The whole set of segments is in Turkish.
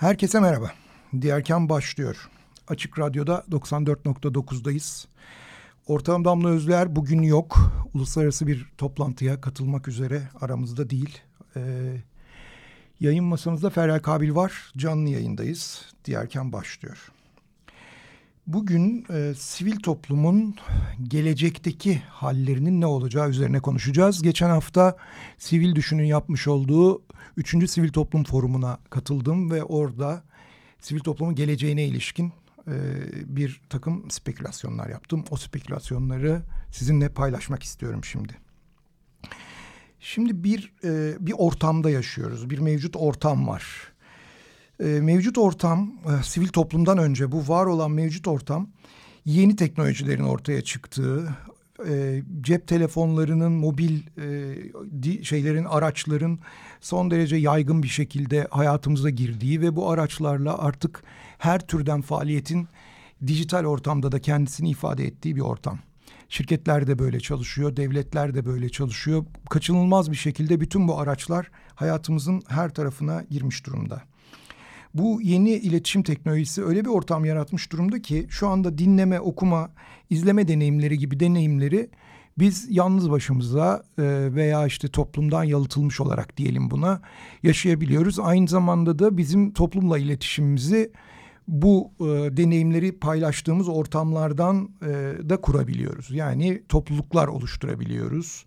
Herkese merhaba. Diyerken başlıyor. Açık Radyo'da 94.9'dayız. Ortağım Damla Özler bugün yok. Uluslararası bir toplantıya katılmak üzere aramızda değil. Ee, yayın masamızda Feryal Kabil var. Canlı yayındayız. Diyerken başlıyor. Bugün e, sivil toplumun gelecekteki hallerinin ne olacağı üzerine konuşacağız. Geçen hafta Sivil Düşün'ün yapmış olduğu 3. Sivil Toplum Forumu'na katıldım ve orada sivil toplumun geleceğine ilişkin e, bir takım spekülasyonlar yaptım. O spekülasyonları sizinle paylaşmak istiyorum şimdi. Şimdi bir e, bir ortamda yaşıyoruz. Bir mevcut ortam var. E, mevcut ortam e, sivil toplumdan önce bu var olan mevcut ortam yeni teknolojilerin ortaya çıktığı, e, cep telefonlarının, mobil e, şeylerin, araçların son derece yaygın bir şekilde hayatımıza girdiği ve bu araçlarla artık her türden faaliyetin dijital ortamda da kendisini ifade ettiği bir ortam. Şirketler de böyle çalışıyor, devletler de böyle çalışıyor. Kaçınılmaz bir şekilde bütün bu araçlar hayatımızın her tarafına girmiş durumda. Bu yeni iletişim teknolojisi öyle bir ortam yaratmış durumda ki şu anda dinleme, okuma, izleme deneyimleri gibi deneyimleri biz yalnız başımıza e, veya işte toplumdan yalıtılmış olarak diyelim buna yaşayabiliyoruz. Aynı zamanda da bizim toplumla iletişimimizi bu e, deneyimleri paylaştığımız ortamlardan e, da kurabiliyoruz. Yani topluluklar oluşturabiliyoruz.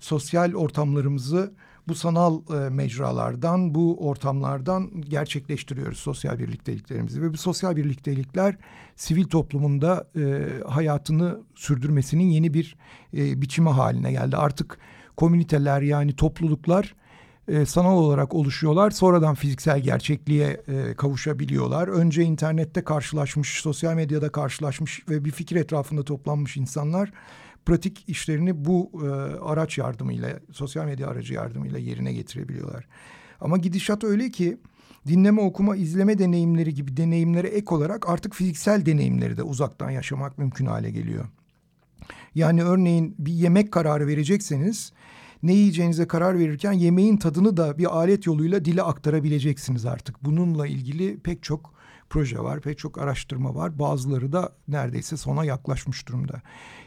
Sosyal ortamlarımızı bu sanal e, mecralardan, bu ortamlardan gerçekleştiriyoruz sosyal birlikteliklerimizi. Ve bu sosyal birliktelikler sivil toplumunda e, hayatını sürdürmesinin yeni bir e, biçimi haline geldi. Artık komüniteler yani topluluklar e, sanal olarak oluşuyorlar. Sonradan fiziksel gerçekliğe e, kavuşabiliyorlar. Önce internette karşılaşmış, sosyal medyada karşılaşmış ve bir fikir etrafında toplanmış insanlar pratik işlerini bu e, araç yardımıyla, sosyal medya aracı yardımıyla yerine getirebiliyorlar. Ama gidişat öyle ki dinleme, okuma, izleme deneyimleri gibi deneyimlere ek olarak artık fiziksel deneyimleri de uzaktan yaşamak mümkün hale geliyor. Yani örneğin bir yemek kararı verecekseniz ne yiyeceğinize karar verirken yemeğin tadını da bir alet yoluyla dile aktarabileceksiniz artık. Bununla ilgili pek çok proje var, pek çok araştırma var. Bazıları da neredeyse sona yaklaşmış durumda.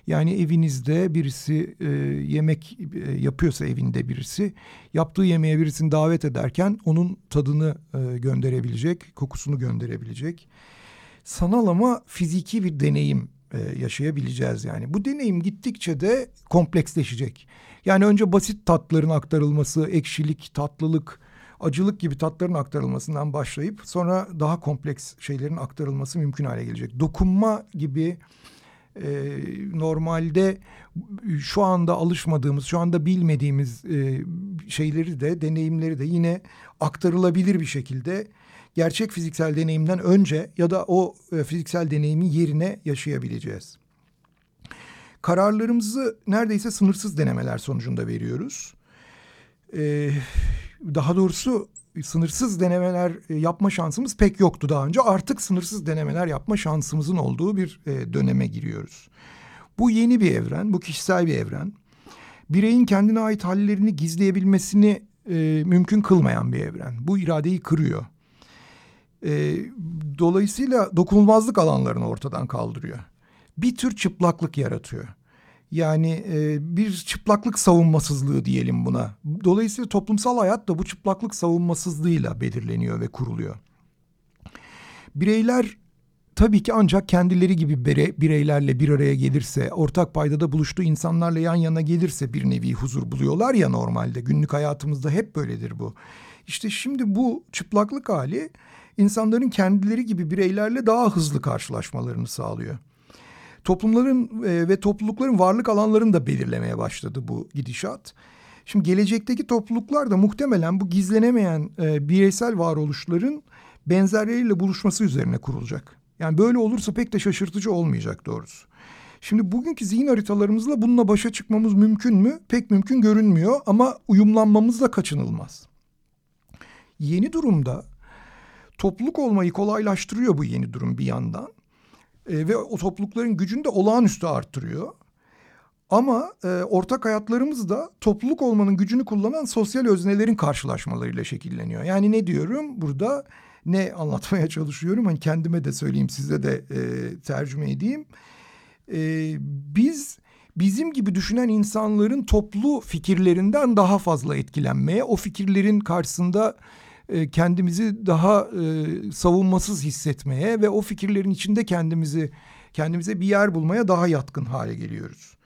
Yani evinizde birisi e, yemek e, yapıyorsa evinde birisi, yaptığı yemeğe birisini davet ederken onun tadını e, gönderebilecek, kokusunu gönderebilecek. Sanal ama fiziki bir deneyim e, yaşayabileceğiz yani. Bu deneyim gittikçe de kompleksleşecek. Yani önce basit tatların aktarılması, ekşilik, tatlılık, acılık gibi tatların aktarılmasından başlayıp sonra daha kompleks şeylerin aktarılması mümkün hale gelecek. Dokunma gibi e, normalde şu anda alışmadığımız, şu anda bilmediğimiz e, şeyleri de, deneyimleri de yine aktarılabilir bir şekilde gerçek fiziksel deneyimden önce ya da o e, fiziksel deneyimi yerine yaşayabileceğiz. Kararlarımızı neredeyse sınırsız denemeler sonucunda veriyoruz. Ee, daha doğrusu sınırsız denemeler e, yapma şansımız pek yoktu daha önce. Artık sınırsız denemeler yapma şansımızın olduğu bir e, döneme giriyoruz. Bu yeni bir evren, bu kişisel bir evren. Bireyin kendine ait hallerini gizleyebilmesini e, mümkün kılmayan bir evren. Bu iradeyi kırıyor. E, dolayısıyla dokunulmazlık alanlarını ortadan kaldırıyor. Bir tür çıplaklık yaratıyor. Yani e, bir çıplaklık savunmasızlığı diyelim buna. Dolayısıyla toplumsal hayat da bu çıplaklık savunmasızlığıyla belirleniyor ve kuruluyor. Bireyler tabii ki ancak kendileri gibi bireylerle bir araya gelirse, ortak paydada buluştuğu insanlarla yan yana gelirse bir nevi huzur buluyorlar ya normalde. Günlük hayatımızda hep böyledir bu. İşte şimdi bu çıplaklık hali insanların kendileri gibi bireylerle daha hızlı karşılaşmalarını sağlıyor. Toplumların e, ve toplulukların varlık alanlarını da belirlemeye başladı bu gidişat. Şimdi gelecekteki topluluklar da muhtemelen bu gizlenemeyen e, bireysel varoluşların benzerleriyle buluşması üzerine kurulacak. Yani böyle olursa pek de şaşırtıcı olmayacak doğrusu. Şimdi bugünkü zihin haritalarımızla bununla başa çıkmamız mümkün mü? Pek mümkün görünmüyor ama uyumlanmamız da kaçınılmaz. Yeni durumda topluluk olmayı kolaylaştırıyor bu yeni durum bir yandan. E, ve o toplulukların gücünü de olağanüstü arttırıyor. Ama e, ortak hayatlarımız da topluluk olmanın gücünü kullanan sosyal öznelerin karşılaşmalarıyla şekilleniyor. Yani ne diyorum burada ne anlatmaya çalışıyorum hani kendime de söyleyeyim size de e, tercüme edeyim. E, biz bizim gibi düşünen insanların toplu fikirlerinden daha fazla etkilenmeye, o fikirlerin karşısında e, kendimizi daha e, savunmasız hissetmeye ve o fikirlerin içinde kendimizi kendimize bir yer bulmaya daha yatkın hale geliyoruz.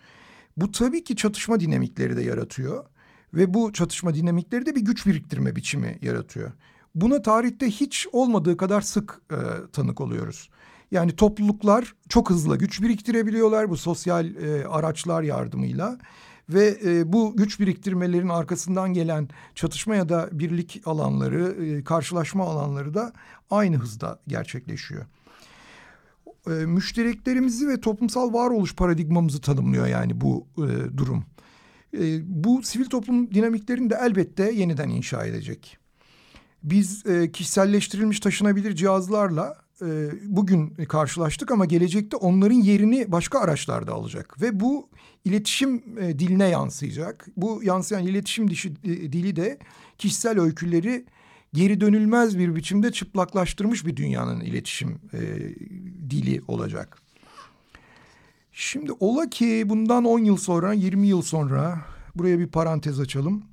Bu tabii ki çatışma dinamikleri de yaratıyor ve bu çatışma dinamikleri de bir güç biriktirme biçimi yaratıyor. Buna tarihte hiç olmadığı kadar sık e, tanık oluyoruz. Yani topluluklar çok hızlı güç biriktirebiliyorlar bu sosyal e, araçlar yardımıyla ve e, bu güç biriktirmelerin arkasından gelen çatışma ya da birlik alanları, e, karşılaşma alanları da aynı hızda gerçekleşiyor. E, müştereklerimizi ve toplumsal varoluş paradigmamızı tanımlıyor yani bu e, durum. E, bu sivil toplum dinamiklerini de elbette yeniden inşa edecek. Biz e, kişiselleştirilmiş taşınabilir cihazlarla e, bugün karşılaştık ama gelecekte onların yerini başka araçlarda alacak ve bu iletişim e, diline yansıyacak. Bu yansıyan iletişim e, dili de kişisel öyküleri geri dönülmez bir biçimde çıplaklaştırmış bir dünyanın iletişim dili olacak. Şimdi ola ki bundan 10 yıl sonra, 20 yıl sonra buraya bir parantez açalım.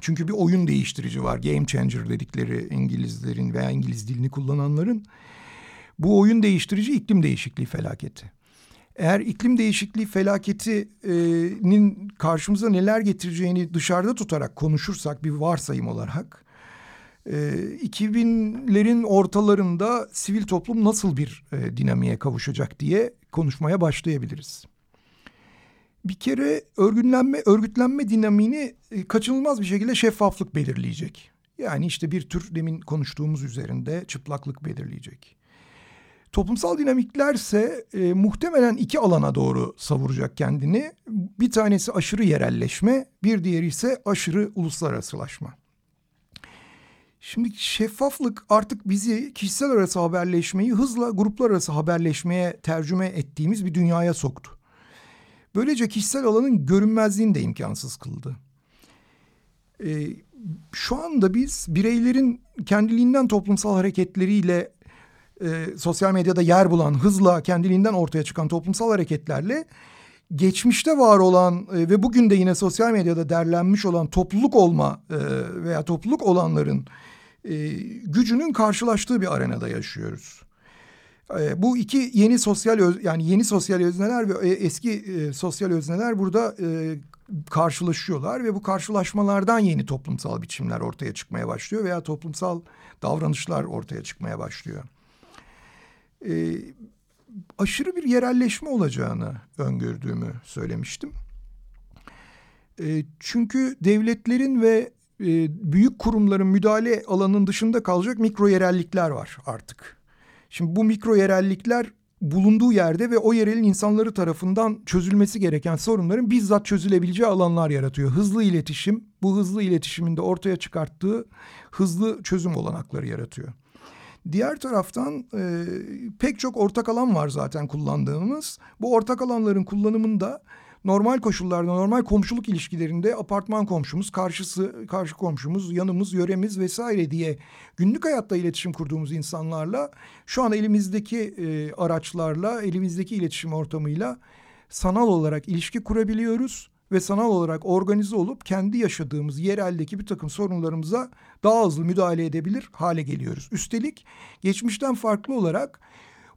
Çünkü bir oyun değiştirici var. Game changer dedikleri İngilizlerin veya İngiliz dilini kullananların. Bu oyun değiştirici iklim değişikliği felaketi. Eğer iklim değişikliği felaketinin karşımıza neler getireceğini dışarıda tutarak konuşursak bir varsayım olarak... 2000'lerin ortalarında sivil toplum nasıl bir e, dinamiğe kavuşacak diye konuşmaya başlayabiliriz. Bir kere örgütlenme, örgütlenme dinamiğini e, kaçınılmaz bir şekilde şeffaflık belirleyecek. Yani işte bir tür demin konuştuğumuz üzerinde çıplaklık belirleyecek. Toplumsal dinamiklerse e, muhtemelen iki alana doğru savuracak kendini. Bir tanesi aşırı yerelleşme, bir diğeri ise aşırı uluslararasılaşma. Şimdi şeffaflık artık bizi kişisel arası haberleşmeyi hızla gruplar arası haberleşmeye tercüme ettiğimiz bir dünyaya soktu. Böylece kişisel alanın görünmezliğini de imkansız kıldı. Ee, şu anda biz bireylerin kendiliğinden toplumsal hareketleriyle e, sosyal medyada yer bulan hızla kendiliğinden ortaya çıkan toplumsal hareketlerle geçmişte var olan e, ve bugün de yine sosyal medyada derlenmiş olan topluluk olma e, veya topluluk olanların e, gücünün karşılaştığı bir arenada yaşıyoruz. E, bu iki yeni sosyal öz, yani yeni sosyal özneler ve e, eski e, sosyal özneler burada e, karşılaşıyorlar ve bu karşılaşmalardan yeni toplumsal biçimler ortaya çıkmaya başlıyor veya toplumsal davranışlar ortaya çıkmaya başlıyor. E, aşırı bir yerelleşme olacağını öngördüğümü söylemiştim. E, çünkü devletlerin ve e, büyük kurumların müdahale alanının dışında kalacak mikro yerellikler var artık. Şimdi bu mikro yerellikler bulunduğu yerde ve o yerelin insanları tarafından çözülmesi gereken sorunların bizzat çözülebileceği alanlar yaratıyor. Hızlı iletişim bu hızlı iletişimin de ortaya çıkarttığı hızlı çözüm olanakları yaratıyor. Diğer taraftan e, pek çok ortak alan var zaten kullandığımız. Bu ortak alanların kullanımında normal koşullarda, normal komşuluk ilişkilerinde apartman komşumuz, karşısı, karşı komşumuz, yanımız, yöremiz vesaire diye günlük hayatta iletişim kurduğumuz insanlarla şu an elimizdeki e, araçlarla, elimizdeki iletişim ortamıyla sanal olarak ilişki kurabiliyoruz ve sanal olarak organize olup kendi yaşadığımız yereldeki bir takım sorunlarımıza daha hızlı müdahale edebilir hale geliyoruz. Üstelik geçmişten farklı olarak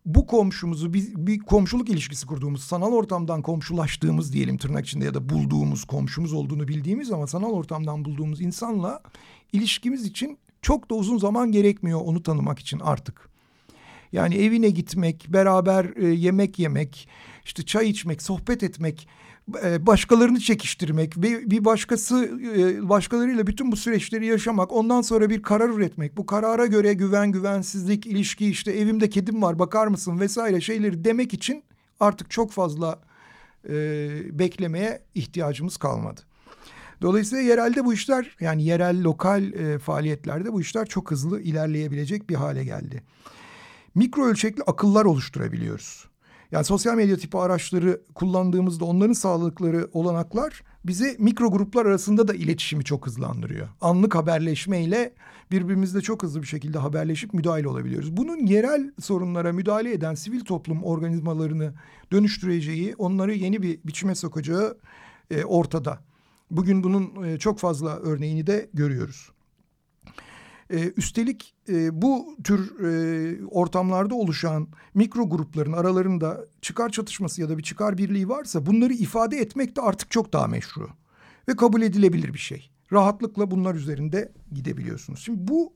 bu komşumuzu bir, bir komşuluk ilişkisi kurduğumuz, sanal ortamdan komşulaştığımız diyelim tırnak içinde ya da bulduğumuz komşumuz olduğunu bildiğimiz ama sanal ortamdan bulduğumuz insanla ilişkimiz için çok da uzun zaman gerekmiyor onu tanımak için artık. Yani evine gitmek, beraber e, yemek yemek, işte çay içmek, sohbet etmek, başkalarını çekiştirmek bir başkası e, başkalarıyla bütün bu süreçleri yaşamak, ondan sonra bir karar üretmek, bu karara göre güven, güvensizlik, ilişki işte evimde kedim var bakar mısın vesaire şeyleri demek için artık çok fazla e, beklemeye ihtiyacımız kalmadı. Dolayısıyla yerelde bu işler yani yerel lokal e, faaliyetlerde bu işler çok hızlı ilerleyebilecek bir hale geldi. Mikro ölçekli akıllar oluşturabiliyoruz. Yani sosyal medya tipi araçları kullandığımızda onların sağladıkları olanaklar bize mikro gruplar arasında da iletişimi çok hızlandırıyor. Anlık haberleşmeyle birbirimizle çok hızlı bir şekilde haberleşip müdahale olabiliyoruz. Bunun yerel sorunlara müdahale eden sivil toplum organizmalarını dönüştüreceği, onları yeni bir biçime sokacağı e, ortada. Bugün bunun e, çok fazla örneğini de görüyoruz. E, üstelik e, bu tür e, ortamlarda oluşan mikro grupların aralarında çıkar çatışması ya da bir çıkar birliği varsa bunları ifade etmek de artık çok daha meşru ve kabul edilebilir bir şey. Rahatlıkla bunlar üzerinde gidebiliyorsunuz. Şimdi bu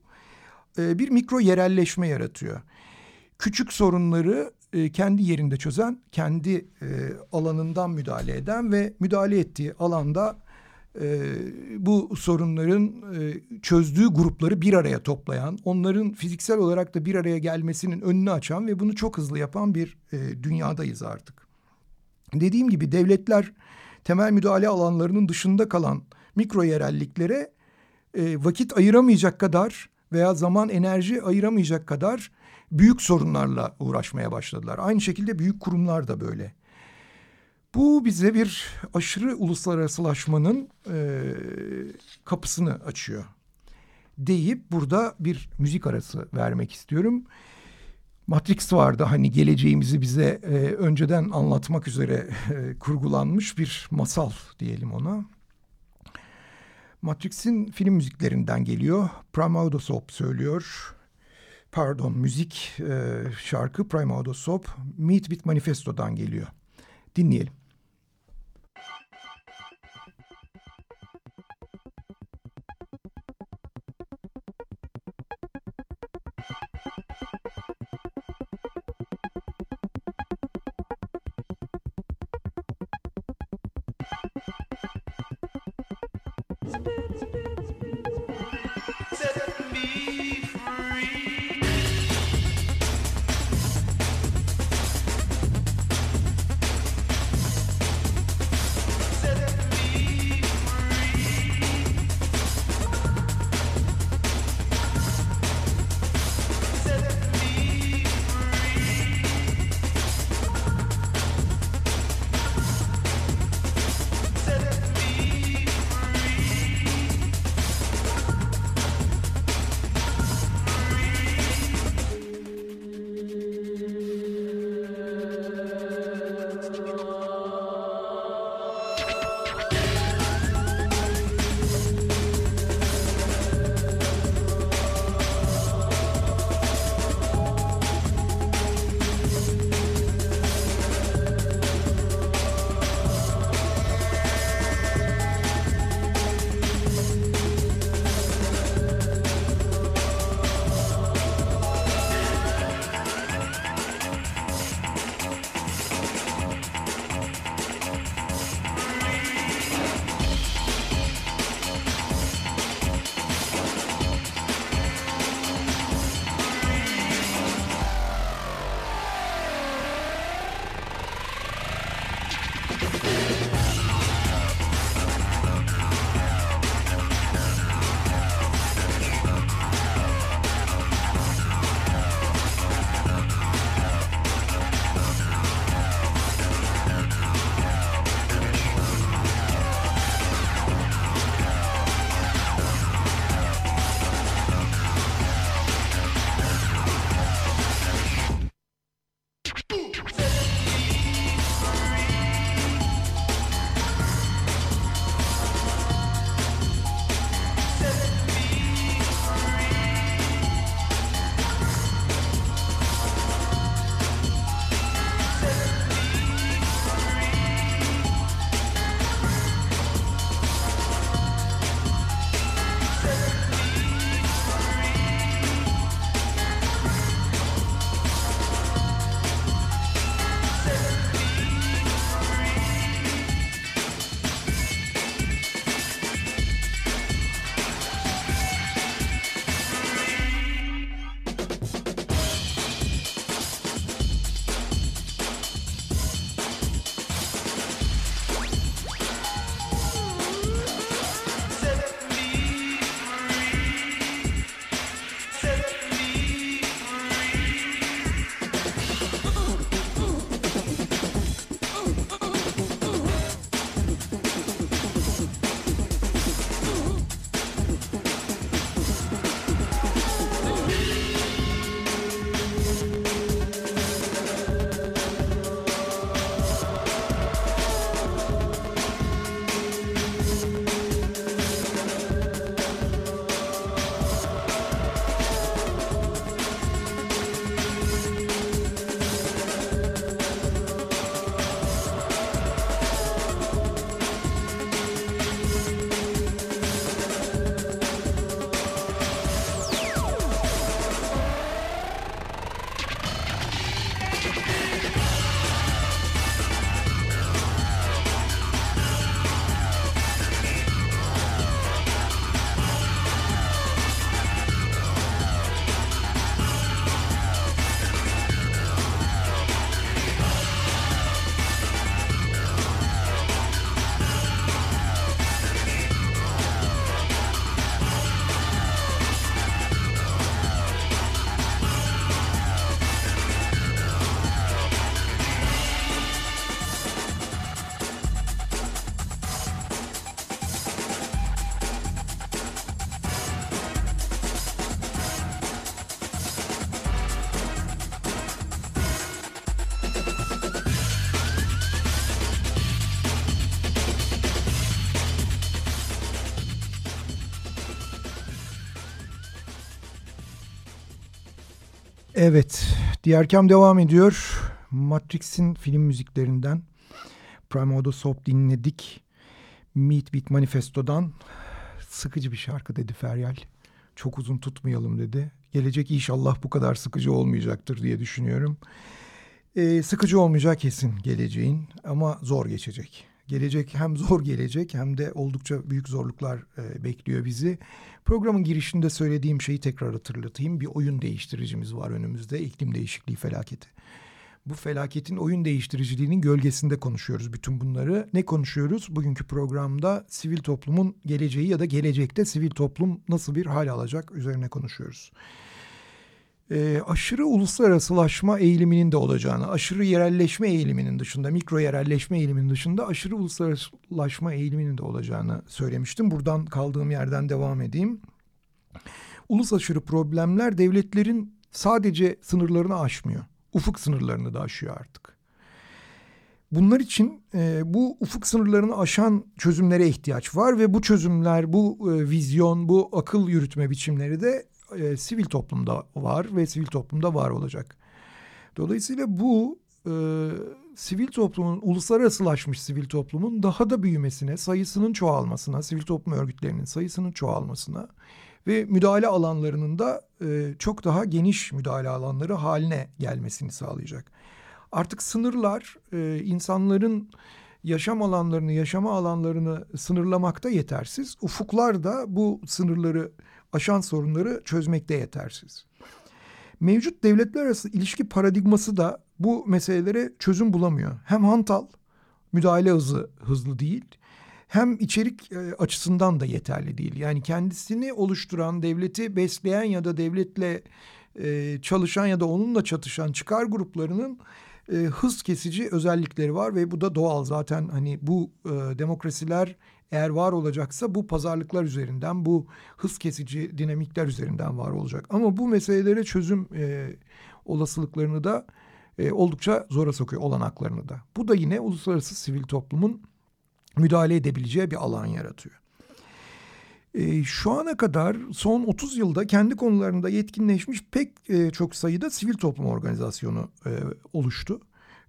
e, bir mikro yerelleşme yaratıyor. Küçük sorunları e, kendi yerinde çözen, kendi e, alanından müdahale eden ve müdahale ettiği alanda e, bu sorunların e, çözdüğü grupları bir araya toplayan, onların fiziksel olarak da bir araya gelmesinin önünü açan ve bunu çok hızlı yapan bir e, dünyadayız artık. Dediğim gibi devletler temel müdahale alanlarının dışında kalan mikro yerelliklere e, vakit ayıramayacak kadar veya zaman enerji ayıramayacak kadar büyük sorunlarla uğraşmaya başladılar. Aynı şekilde büyük kurumlar da böyle. Bu bize bir aşırı uluslararasılaşmanın e, kapısını açıyor. Deyip burada bir müzik arası vermek istiyorum. Matrix vardı hani geleceğimizi bize e, önceden anlatmak üzere e, kurgulanmış bir masal diyelim ona. Matrix'in film müziklerinden geliyor. Prime Sop söylüyor. Pardon müzik e, şarkı Prime Sop Meet With Manifesto'dan geliyor. Dinleyelim. Evet, Diyerkem devam ediyor. Matrix'in film müziklerinden Primodo Soap dinledik. Meet Beat Manifesto'dan sıkıcı bir şarkı dedi Feryal. Çok uzun tutmayalım dedi. Gelecek inşallah bu kadar sıkıcı olmayacaktır diye düşünüyorum. Ee, sıkıcı olmayacak kesin geleceğin ama zor geçecek. Gelecek hem zor gelecek hem de oldukça büyük zorluklar e, bekliyor bizi. Programın girişinde söylediğim şeyi tekrar hatırlatayım. Bir oyun değiştiricimiz var önümüzde. iklim değişikliği felaketi. Bu felaketin oyun değiştiriciliğinin gölgesinde konuşuyoruz bütün bunları. Ne konuşuyoruz? Bugünkü programda sivil toplumun geleceği ya da gelecekte sivil toplum nasıl bir hal alacak üzerine konuşuyoruz e, aşırı uluslararasılaşma eğiliminin de olacağını, aşırı yerelleşme eğiliminin dışında, mikro yerelleşme eğiliminin dışında aşırı uluslararasılaşma eğiliminin de olacağını söylemiştim. Buradan kaldığım yerden devam edeyim. Ulus aşırı problemler devletlerin sadece sınırlarını aşmıyor. Ufuk sınırlarını da aşıyor artık. Bunlar için e, bu ufuk sınırlarını aşan çözümlere ihtiyaç var ve bu çözümler, bu e, vizyon, bu akıl yürütme biçimleri de e, sivil toplumda var ve sivil toplumda var olacak. Dolayısıyla bu e, sivil toplumun, uluslararasılaşmış sivil toplumun daha da büyümesine, sayısının çoğalmasına, sivil toplum örgütlerinin sayısının çoğalmasına ve müdahale alanlarının da e, çok daha geniş müdahale alanları haline gelmesini sağlayacak. Artık sınırlar e, insanların yaşam alanlarını, yaşama alanlarını sınırlamakta yetersiz. Ufuklar da bu sınırları aşan sorunları çözmekte yetersiz. Mevcut devletler arası ilişki paradigması da bu meselelere çözüm bulamıyor. Hem hantal, müdahale hızı hızlı değil, hem içerik e, açısından da yeterli değil. Yani kendisini oluşturan, devleti besleyen ya da devletle e, çalışan ya da onunla çatışan çıkar gruplarının e, hız kesici özellikleri var ve bu da doğal zaten hani bu demokrasiler eğer var olacaksa bu pazarlıklar üzerinden, bu hız kesici dinamikler üzerinden var olacak. Ama bu meselelere çözüm e, olasılıklarını da e, oldukça zora sokuyor, olanaklarını da. Bu da yine uluslararası sivil toplumun müdahale edebileceği bir alan yaratıyor. E, şu ana kadar son 30 yılda kendi konularında yetkinleşmiş pek e, çok sayıda sivil toplum organizasyonu e, oluştu.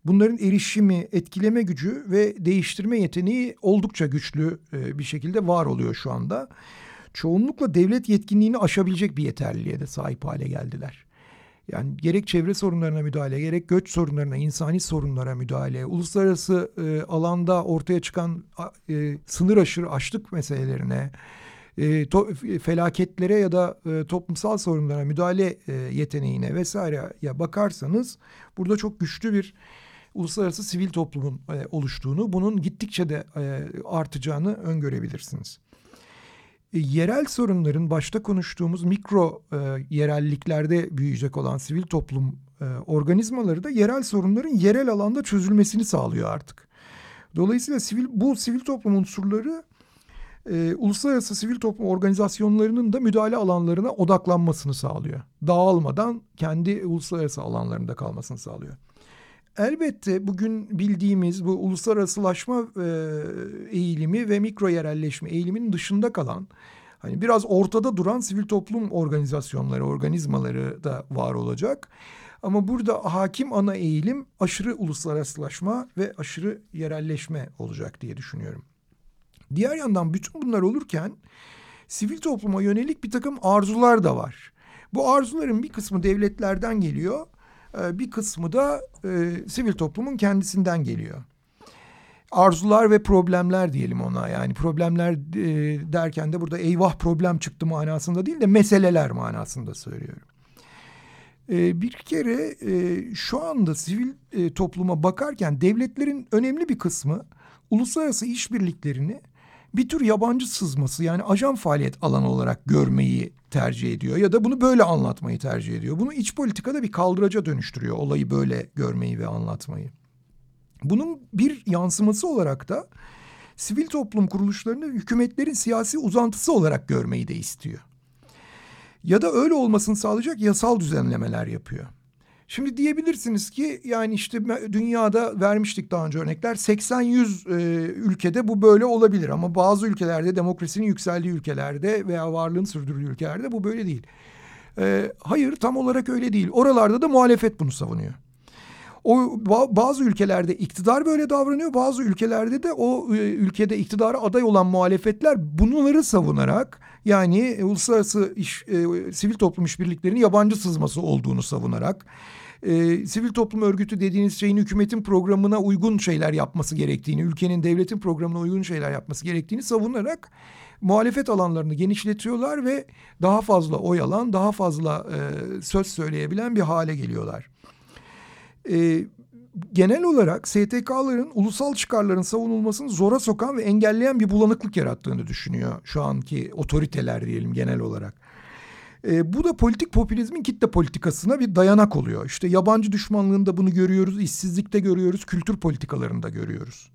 Bunların erişimi, etkileme gücü ve değiştirme yeteneği oldukça güçlü e, bir şekilde var oluyor şu anda. Çoğunlukla devlet yetkinliğini aşabilecek bir yeterliliğe de sahip hale geldiler. Yani gerek çevre sorunlarına müdahale, gerek göç sorunlarına, insani sorunlara müdahale, uluslararası e, alanda ortaya çıkan e, sınır aşırı açlık meselelerine, e, to, felaketlere ya da e, toplumsal sorunlara müdahale e, yeteneğine vesaireye bakarsanız burada çok güçlü bir uluslararası sivil toplumun e, oluştuğunu, bunun gittikçe de e, artacağını öngörebilirsiniz. E, yerel sorunların başta konuştuğumuz mikro e, yerelliklerde büyüyecek olan sivil toplum e, organizmaları da yerel sorunların yerel alanda çözülmesini sağlıyor artık. Dolayısıyla sivil bu sivil toplum unsurları e, uluslararası sivil toplum organizasyonlarının da müdahale alanlarına odaklanmasını sağlıyor. Dağılmadan kendi uluslararası alanlarında kalmasını sağlıyor. Elbette bugün bildiğimiz bu uluslararasılaşma eğilimi ve mikro yerelleşme eğiliminin dışında kalan hani biraz ortada duran sivil toplum organizasyonları, organizmaları da var olacak. Ama burada hakim ana eğilim aşırı uluslararasılaşma ve aşırı yerelleşme olacak diye düşünüyorum. Diğer yandan bütün bunlar olurken sivil topluma yönelik bir takım arzular da var. Bu arzuların bir kısmı devletlerden geliyor ee, bir kısmı da e, sivil toplumun kendisinden geliyor. Arzular ve problemler diyelim ona yani problemler e, derken de burada eyvah problem çıktı manasında değil de meseleler manasında söylüyorum. E, bir kere e, şu anda sivil e, topluma bakarken devletlerin önemli bir kısmı uluslararası işbirliklerini bir tür yabancı sızması yani ajan faaliyet alanı olarak görmeyi tercih ediyor ya da bunu böyle anlatmayı tercih ediyor. Bunu iç politikada bir kaldıraca dönüştürüyor olayı böyle görmeyi ve anlatmayı. Bunun bir yansıması olarak da sivil toplum kuruluşlarını hükümetlerin siyasi uzantısı olarak görmeyi de istiyor. Ya da öyle olmasını sağlayacak yasal düzenlemeler yapıyor. Şimdi diyebilirsiniz ki yani işte dünyada vermiştik daha önce örnekler 80-100 e, ülkede bu böyle olabilir ama bazı ülkelerde demokrasinin yükseldiği ülkelerde veya varlığını sürdürdüğü ülkelerde bu böyle değil. E, hayır tam olarak öyle değil. Oralarda da muhalefet bunu savunuyor. O bazı ülkelerde iktidar böyle davranıyor, bazı ülkelerde de o e, ülkede iktidara aday olan muhalefetler bunları savunarak yani uluslararası iş, e, sivil toplum işbirliklerinin yabancı sızması olduğunu savunarak e, sivil toplum örgütü dediğiniz şeyin hükümetin programına uygun şeyler yapması gerektiğini, ülkenin devletin programına uygun şeyler yapması gerektiğini savunarak muhalefet alanlarını genişletiyorlar ve daha fazla oy alan, daha fazla e, söz söyleyebilen bir hale geliyorlar. E, genel olarak STK'ların ulusal çıkarların savunulmasını zora sokan ve engelleyen bir bulanıklık yarattığını düşünüyor şu anki otoriteler diyelim genel olarak. E, bu da politik popülizmin kitle politikasına bir dayanak oluyor. İşte yabancı düşmanlığında bunu görüyoruz, işsizlikte görüyoruz, kültür politikalarında görüyoruz.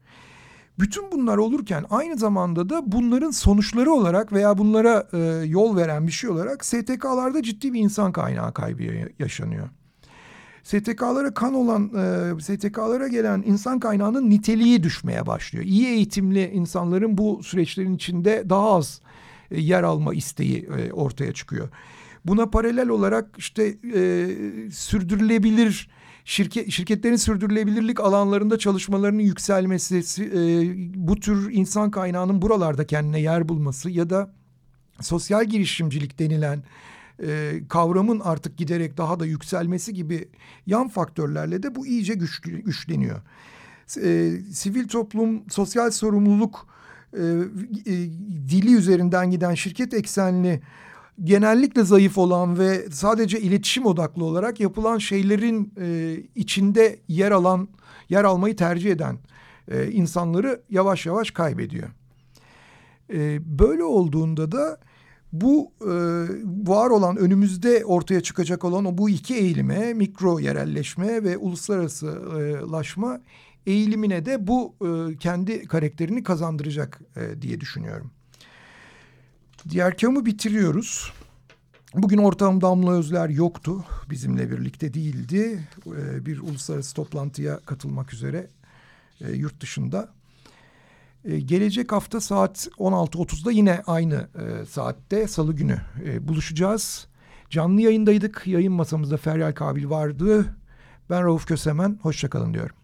Bütün bunlar olurken aynı zamanda da bunların sonuçları olarak veya bunlara e, yol veren bir şey olarak STK'larda ciddi bir insan kaynağı kaybı yaşanıyor. STK'lara kan olan, e, STK'lara gelen insan kaynağının niteliği düşmeye başlıyor. İyi eğitimli insanların bu süreçlerin içinde daha az e, yer alma isteği e, ortaya çıkıyor. Buna paralel olarak işte sürdürülebilir şirket şirketlerin sürdürülebilirlik alanlarında çalışmalarının yükselmesi, bu tür insan kaynağının buralarda kendine yer bulması ya da sosyal girişimcilik denilen e, kavramın artık giderek daha da yükselmesi gibi yan faktörlerle de bu iyice güçlü, güçleniyor. E, sivil toplum, sosyal sorumluluk e, e, dili üzerinden giden şirket eksenli genellikle zayıf olan ve sadece iletişim odaklı olarak yapılan şeylerin e, içinde yer alan, yer almayı tercih eden e, insanları yavaş yavaş kaybediyor. E, böyle olduğunda da bu e, var olan önümüzde ortaya çıkacak olan o bu iki eğilime mikro yerelleşme ve uluslararasılaşma eğilimine de bu e, kendi karakterini kazandıracak e, diye düşünüyorum. Diğer kamı bitiriyoruz. Bugün ortağım Damla Özler yoktu. Bizimle birlikte değildi. E, bir uluslararası toplantıya katılmak üzere e, yurt dışında. E, gelecek hafta saat 16.30'da yine aynı e, saatte salı günü e, buluşacağız. Canlı yayındaydık. Yayın masamızda Feryal Kabil vardı. Ben Rauf Kösemen. Hoşçakalın diyorum.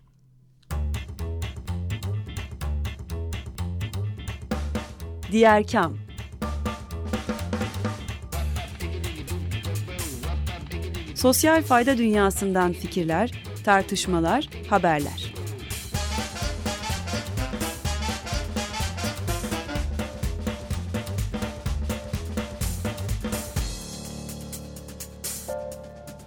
Diğer Kam Sosyal fayda dünyasından fikirler, tartışmalar, haberler.